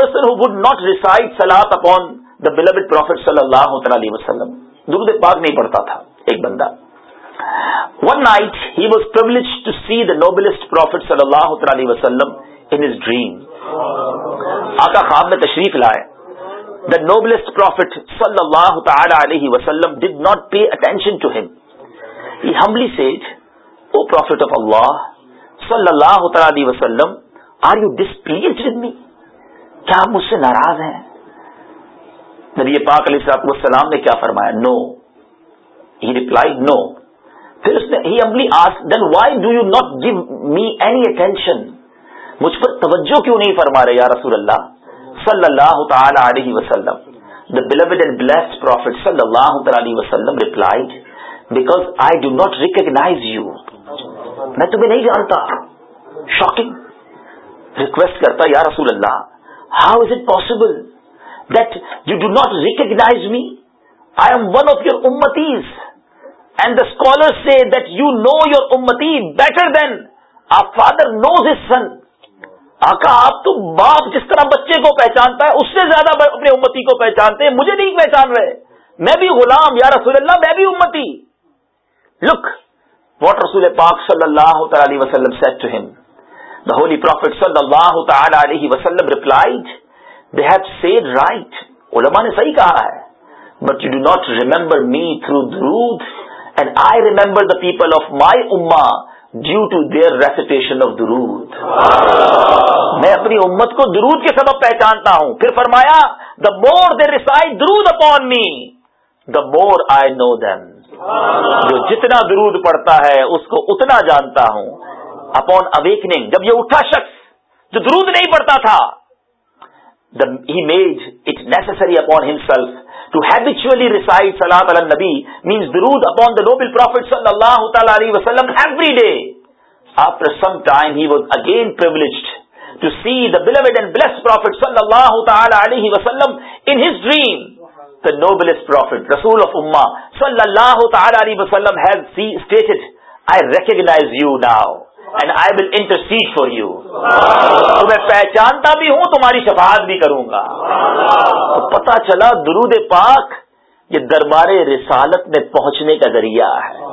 person who would not recite salat upon the beloved Prophet sallallahu alaihi wasallam. درود پاک نہیں پڑھتا تھا ایک بندہ one night he was privileged to see the noblest prophet صلی اللہ علیہ وسلم ان ہز ڈریم آقا خواب میں تشریف لائے دا نوبلسٹ پروفیٹ صلی اللہ تعالی علیہ وسلم did not pay attention to him he humbly sage O prophet of اللہ صلی اللہ تعالی وسلم are you displeased with me کیا آپ مجھ سے ناراض ہیں؟ نبی پاک علیہ صاحب السلام نے کیا فرمایا؟ نو ہی ریپلائی نو پھر اس نے he humbly as then why do you not give me any attention مجھ پر توجہ کیوں نہیں فرما رہے یا رسول اللہ؟ صلی اللہ تعالی علیہ وسلم. The beloved and blessed prophet صلی اللہ تعالی وسلم replied because I do not recognize you میں تمہیں نہیں جانتا. شاکنگ ریکویسٹ کرتا، یا رسول اللہ how is it possible that you do not recognize me. I am one of your ummatis. And the scholars say that you know your ummati better than a father knows his son. آقا، آپ تو باپ جس طرح بچے کو پہچانتا ہے، اس سے زیادہ اپنے امتی کو پہچانتے ہیں، مجھے نہیں پہچان رہے میں بھی غلام، یا رسول اللہ، میں بھی امتی لک واٹ رسول پاک صلی اللہ تعالی وسلم سیٹ ٹو ہم دا ہولی پروفیٹ صلی اللہ تعالی علیہ وسلم replied they have said right علما نے صحیح کہا ہے but you do not remember me through درود and I remember the people of my اما due to their recitation of درود میں اپنی امت کو درود کے سبب پہچانتا ہوں۔ پھر فرمایا دا مور دے ریسائڈ درود اپون می دا مور آئی نو دین جو جتنا درود پڑتا ہے اس کو اتنا جانتا ہوں۔ اپون اویکنگ جب یہ اٹھا شخص جو درود نہیں پڑتا تھا the he made it necessary upon himself to habitually recite سلام اللہ نبی مینس درود اپون دا نوبل پروفیٹ صلی اللہ تعالی علیہ وسلم every day after some time he was again privileged to see the beloved and blessed prophet صلی اللہ تعالی علیہ وسلم in his dream the noblest prophet رسول آف اما صلی اللہ تعالی علیہ وسلم has see وسلمڈ I recognize you now and I will intercede for you تو میں پہچانتا بھی ہوں، تمہاری شفاعت بھی کروں گا. تو پتا چلا درود پاک یہ دربار رسالت میں پہنچنے کا ذریعہ ہے.